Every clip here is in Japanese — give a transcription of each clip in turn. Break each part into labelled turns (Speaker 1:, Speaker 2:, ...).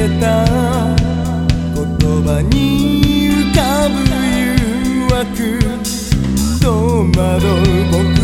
Speaker 1: てた言葉に浮かぶ誘惑。戸惑う僕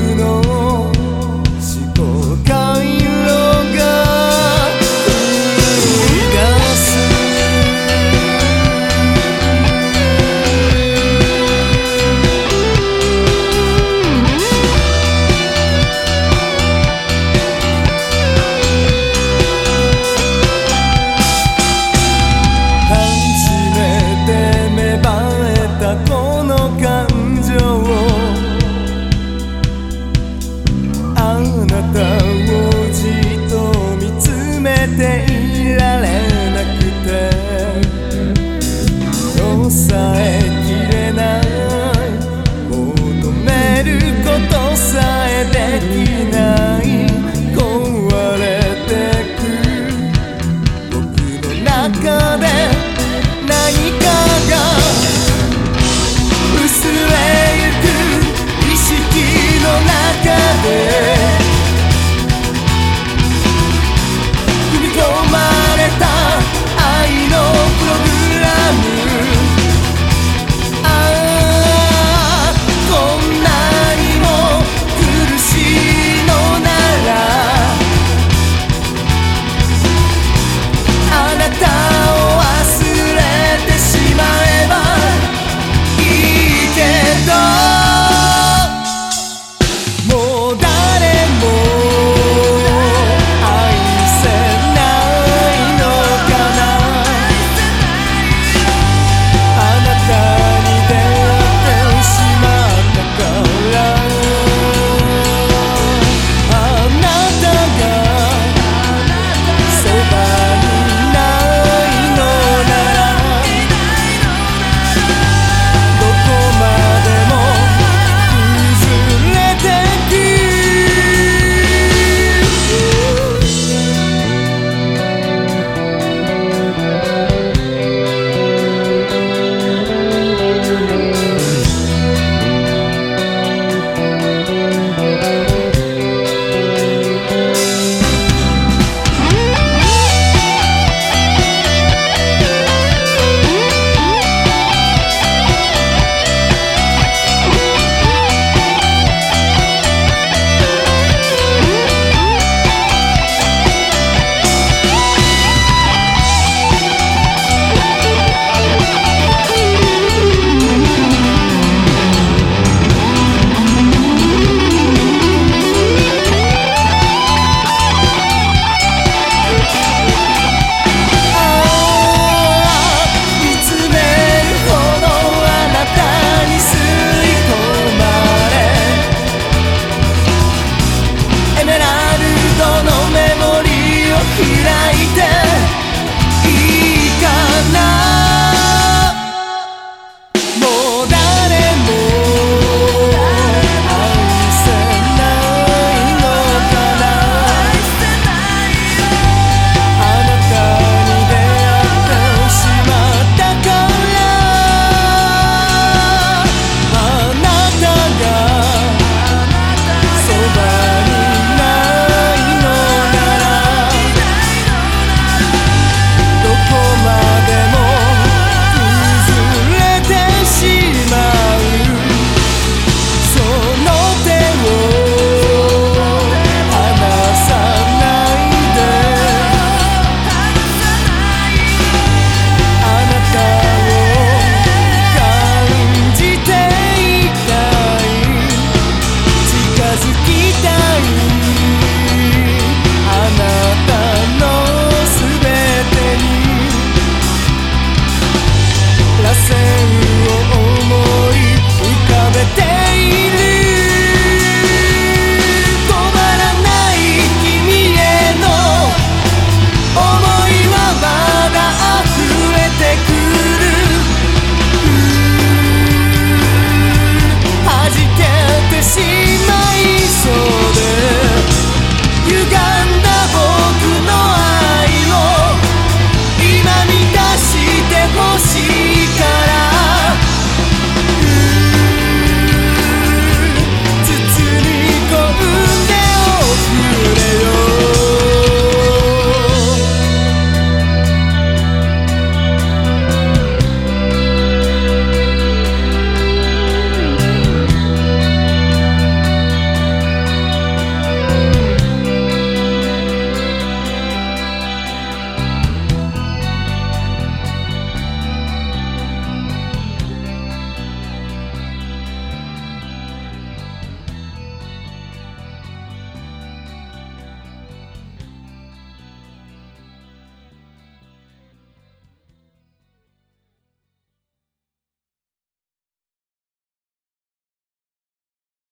Speaker 1: 開いていいかな